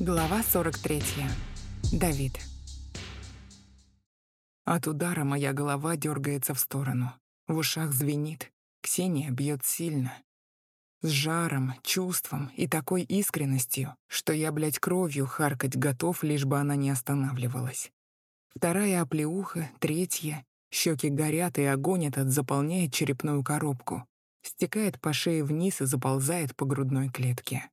Глава 43. Давид. От удара моя голова дергается в сторону. В ушах звенит. Ксения бьет сильно. С жаром, чувством и такой искренностью, что я, блядь, кровью харкать готов, лишь бы она не останавливалась. Вторая оплеуха, третья. Щеки горят, и огонь этот заполняет черепную коробку. Стекает по шее вниз и заползает по грудной клетке.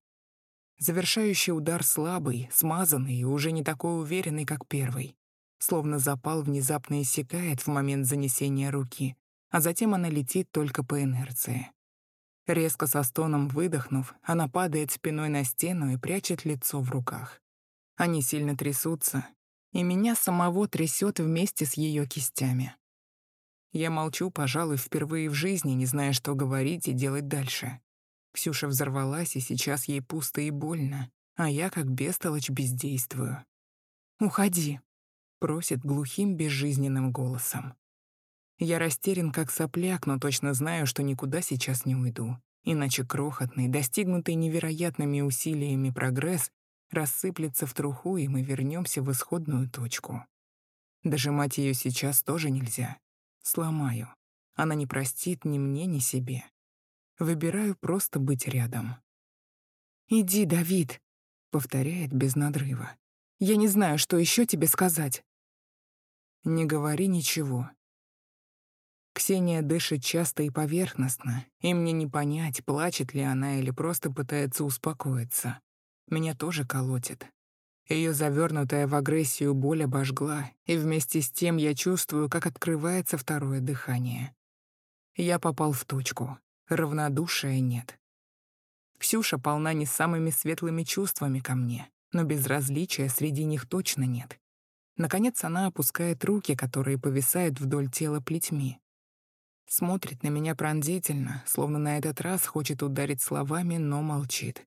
Завершающий удар слабый, смазанный и уже не такой уверенный, как первый. Словно запал внезапно иссякает в момент занесения руки, а затем она летит только по инерции. Резко со стоном выдохнув, она падает спиной на стену и прячет лицо в руках. Они сильно трясутся, и меня самого трясет вместе с ее кистями. Я молчу, пожалуй, впервые в жизни, не зная, что говорить и делать дальше. Ксюша взорвалась, и сейчас ей пусто и больно, а я как бестолочь бездействую. «Уходи», — просит глухим безжизненным голосом. Я растерян как сопляк, но точно знаю, что никуда сейчас не уйду. Иначе крохотный, достигнутый невероятными усилиями прогресс рассыплется в труху, и мы вернемся в исходную точку. Дожимать ее сейчас тоже нельзя. Сломаю. Она не простит ни мне, ни себе. Выбираю просто быть рядом. «Иди, Давид», — повторяет без надрыва. «Я не знаю, что еще тебе сказать». «Не говори ничего». Ксения дышит часто и поверхностно, и мне не понять, плачет ли она или просто пытается успокоиться. Меня тоже колотит. Ее завернутая в агрессию боль обожгла, и вместе с тем я чувствую, как открывается второе дыхание. Я попал в точку. Равнодушия нет. Ксюша полна не самыми светлыми чувствами ко мне, но безразличия среди них точно нет. Наконец она опускает руки, которые повисают вдоль тела плетьми. Смотрит на меня пронзительно, словно на этот раз хочет ударить словами, но молчит.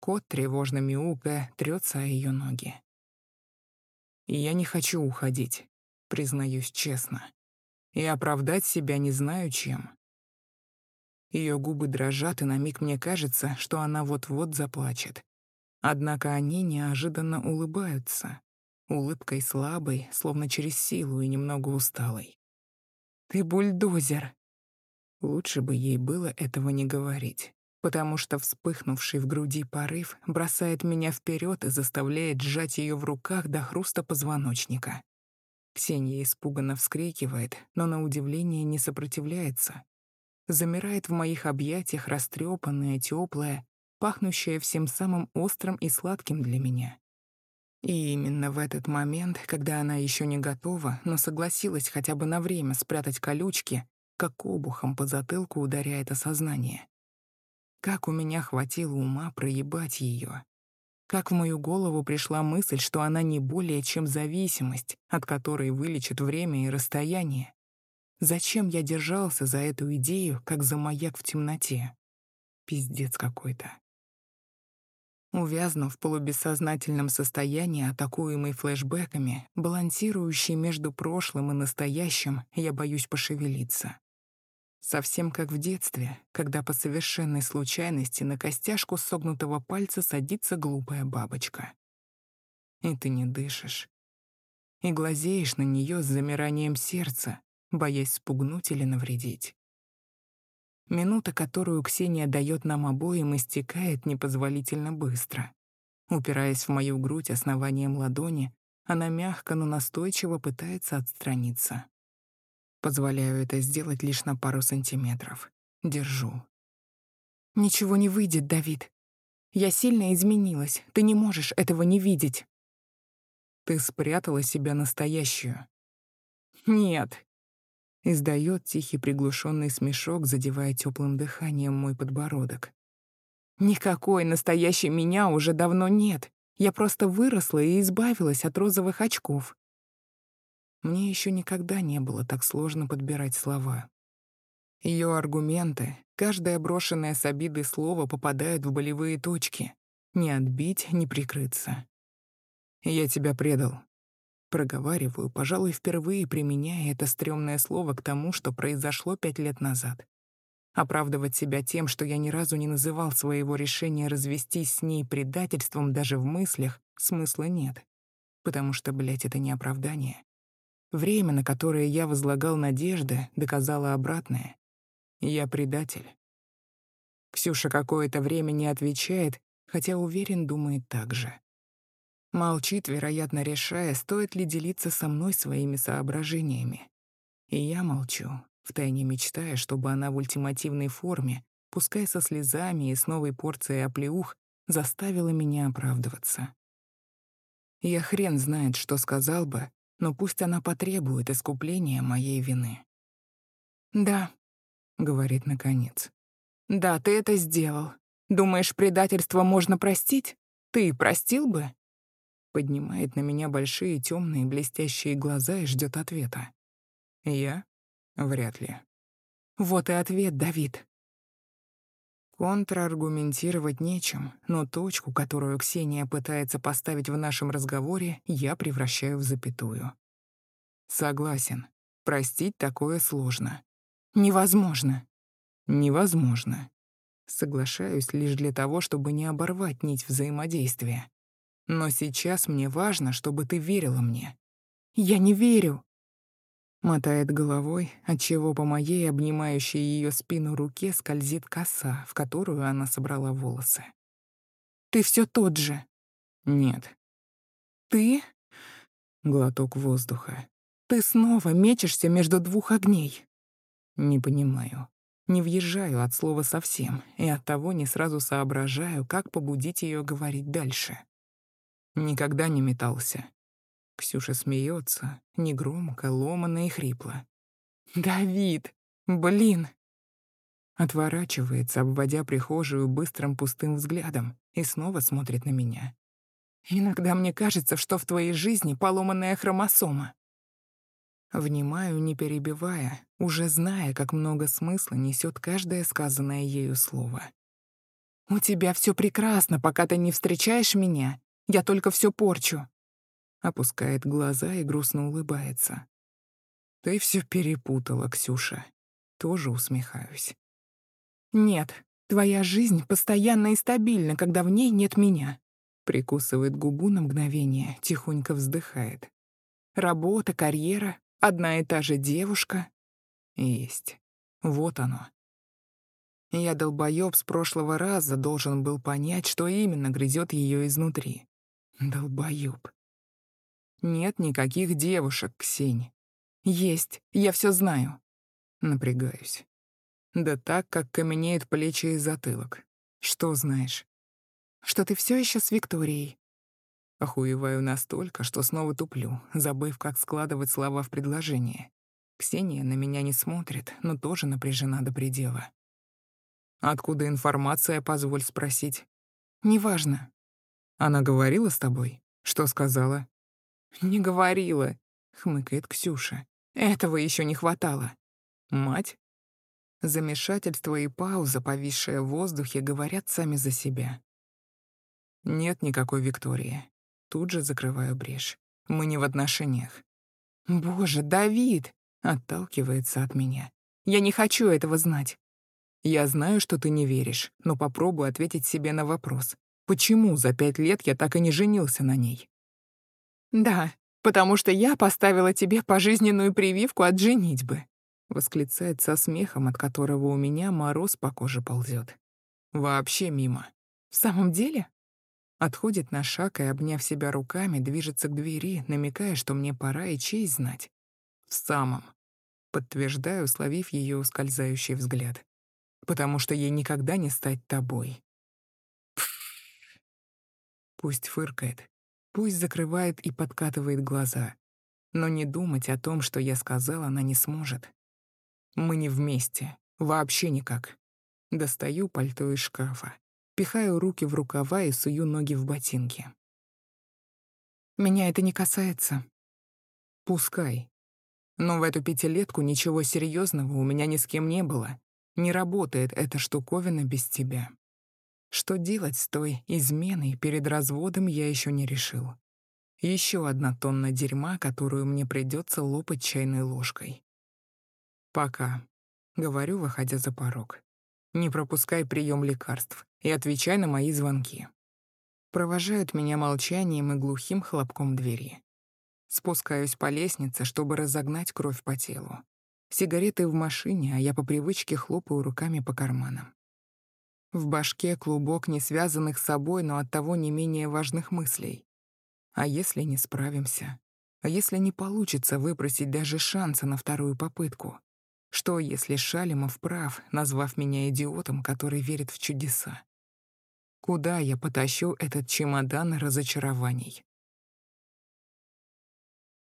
Кот, тревожно мяукая, трется о ее ноги. Я не хочу уходить, признаюсь честно. И оправдать себя не знаю чем. Ее губы дрожат, и на миг мне кажется, что она вот-вот заплачет. Однако они неожиданно улыбаются. Улыбкой слабой, словно через силу и немного усталой. «Ты бульдозер!» Лучше бы ей было этого не говорить, потому что вспыхнувший в груди порыв бросает меня вперед и заставляет сжать ее в руках до хруста позвоночника. Ксения испуганно вскрикивает, но на удивление не сопротивляется, замирает в моих объятиях растрепанная, теплая, пахнущая всем самым острым и сладким для меня. И именно в этот момент, когда она еще не готова, но согласилась хотя бы на время спрятать колючки, как обухом по затылку ударяет осознание. Как у меня хватило ума проебать ее. Как в мою голову пришла мысль, что она не более чем зависимость, от которой вылечит время и расстояние. Зачем я держался за эту идею, как за маяк в темноте? Пиздец какой-то. Увязнув в полубессознательном состоянии, атакуемый флешбэками, балансирующий между прошлым и настоящим, я боюсь пошевелиться. Совсем как в детстве, когда по совершенной случайности на костяшку согнутого пальца садится глупая бабочка. И ты не дышишь. И глазеешь на нее с замиранием сердца, боясь спугнуть или навредить. Минута, которую Ксения дает нам обоим, истекает непозволительно быстро. Упираясь в мою грудь основанием ладони, она мягко, но настойчиво пытается отстраниться. Позволяю это сделать лишь на пару сантиметров. Держу. «Ничего не выйдет, Давид. Я сильно изменилась. Ты не можешь этого не видеть». «Ты спрятала себя настоящую». «Нет, Издает тихий приглушенный смешок, задевая теплым дыханием мой подбородок. Никакой настоящей меня уже давно нет. Я просто выросла и избавилась от розовых очков. Мне еще никогда не было так сложно подбирать слова. Ее аргументы, каждое брошенное с обидой слово попадают в болевые точки. Не отбить, не прикрыться. «Я тебя предал», Проговариваю, пожалуй, впервые применяя это стрёмное слово к тому, что произошло пять лет назад. Оправдывать себя тем, что я ни разу не называл своего решения развестись с ней предательством даже в мыслях, смысла нет. Потому что, блядь, это не оправдание. Время, на которое я возлагал надежды, доказало обратное. Я предатель. Ксюша какое-то время не отвечает, хотя, уверен, думает так же. Молчит, вероятно, решая, стоит ли делиться со мной своими соображениями. И я молчу, втайне мечтая, чтобы она в ультимативной форме, пускай со слезами и с новой порцией оплеух, заставила меня оправдываться. Я хрен знает, что сказал бы, но пусть она потребует искупления моей вины. «Да», — говорит наконец. «Да, ты это сделал. Думаешь, предательство можно простить? Ты простил бы?» Поднимает на меня большие темные блестящие глаза и ждет ответа. Я? Вряд ли. Вот и ответ, Давид. Контраргументировать нечем, но точку, которую Ксения пытается поставить в нашем разговоре, я превращаю в запятую. Согласен. Простить такое сложно. Невозможно. Невозможно. Соглашаюсь лишь для того, чтобы не оборвать нить взаимодействия. Но сейчас мне важно, чтобы ты верила мне. Я не верю. Мотает головой, отчего по моей обнимающей ее спину руке скользит коса, в которую она собрала волосы. Ты все тот же. Нет. Ты? Глоток воздуха. Ты снова мечешься между двух огней. Не понимаю. Не въезжаю от слова совсем, и оттого не сразу соображаю, как побудить ее говорить дальше. Никогда не метался. Ксюша смеется, негромко, ломано и хрипло. «Давид! Блин!» Отворачивается, обводя прихожую быстрым пустым взглядом, и снова смотрит на меня. «Иногда мне кажется, что в твоей жизни поломанная хромосома». Внимаю, не перебивая, уже зная, как много смысла несет каждое сказанное ею слово. «У тебя все прекрасно, пока ты не встречаешь меня. Я только все порчу опускает глаза и грустно улыбается. «Ты все перепутала, Ксюша». Тоже усмехаюсь. «Нет, твоя жизнь постоянно и стабильна, когда в ней нет меня». Прикусывает губу на мгновение, тихонько вздыхает. «Работа, карьера, одна и та же девушка». Есть. Вот оно. Я, долбоёб, с прошлого раза должен был понять, что именно грызет ее изнутри. Долбоёб. Нет никаких девушек, Ксень. Есть, я все знаю. Напрягаюсь. Да так, как каменеют плечи и затылок. Что знаешь? Что ты все еще с Викторией. Охуеваю настолько, что снова туплю, забыв, как складывать слова в предложение. Ксения на меня не смотрит, но тоже напряжена до предела. «Откуда информация, позволь спросить?» «Неважно». «Она говорила с тобой? Что сказала?» «Не говорила», — хмыкает Ксюша. «Этого еще не хватало». «Мать?» Замешательство и пауза, повисшая в воздухе, говорят сами за себя. Нет никакой Виктории. Тут же закрываю брешь. Мы не в отношениях. «Боже, Давид!» — отталкивается от меня. «Я не хочу этого знать». «Я знаю, что ты не веришь, но попробуй ответить себе на вопрос. Почему за пять лет я так и не женился на ней?» «Да, потому что я поставила тебе пожизненную прививку от женитьбы», восклицает со смехом, от которого у меня мороз по коже ползет. Вообще мимо. В самом деле? Отходит на шаг и, обняв себя руками, движется к двери, намекая, что мне пора и честь знать. В самом. Подтверждаю, словив ее ускользающий взгляд. Потому что ей никогда не стать тобой. Пусть фыркает, Пусть закрывает и подкатывает глаза. Но не думать о том, что я сказал, она не сможет. Мы не вместе. Вообще никак. Достаю пальто из шкафа. Пихаю руки в рукава и сую ноги в ботинки. Меня это не касается. Пускай. Но в эту пятилетку ничего серьезного у меня ни с кем не было. Не работает эта штуковина без тебя. Что делать с той изменой перед разводом я еще не решил. Еще одна тонна дерьма, которую мне придется лопать чайной ложкой. Пока. Говорю, выходя за порог. не пропускай прием лекарств и отвечай на мои звонки. Провожают меня молчанием и глухим хлопком двери. Спускаюсь по лестнице, чтобы разогнать кровь по телу. Сигареты в машине, а я по привычке хлопаю руками по карманам. В башке клубок не связанных с собой, но оттого не менее важных мыслей. А если не справимся? А если не получится выпросить даже шанса на вторую попытку? Что, если Шалимов прав, назвав меня идиотом, который верит в чудеса? Куда я потащу этот чемодан разочарований?